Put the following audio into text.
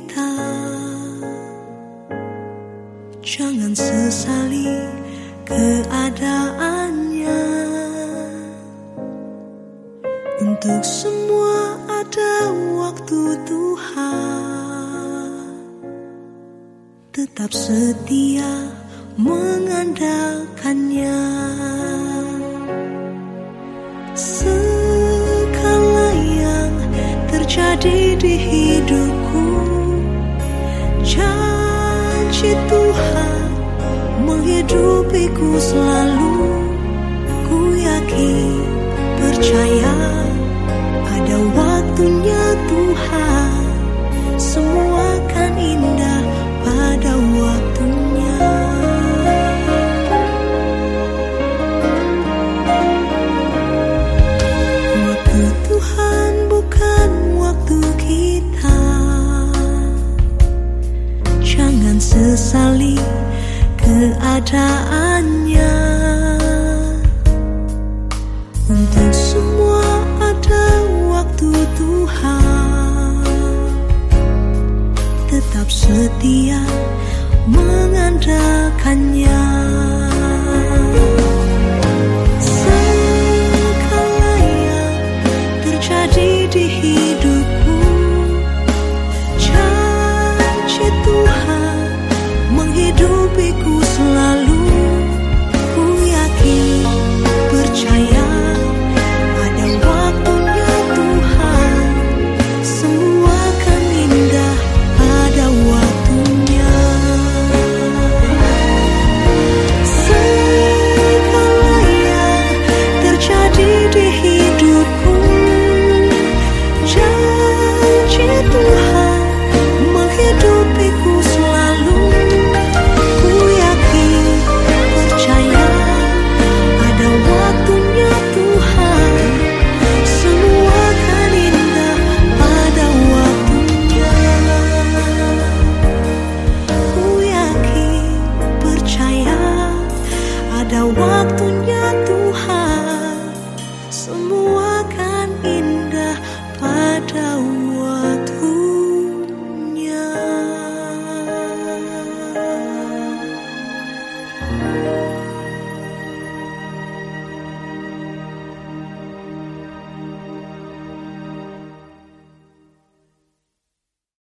kita. Jangan sesali keadaannya. Untuk semua ada waktu Tuhan. Tetap setia mengandalkannya. Segala yang terjadi di hidupku Janji Tuhan menghidupiku selalu. Ku yakin percaya ada waktunya Tuhan. Semua Jangan sesali keadaannya. Untuk semua ada waktu Tuhan. Tetap setia mengandalkannya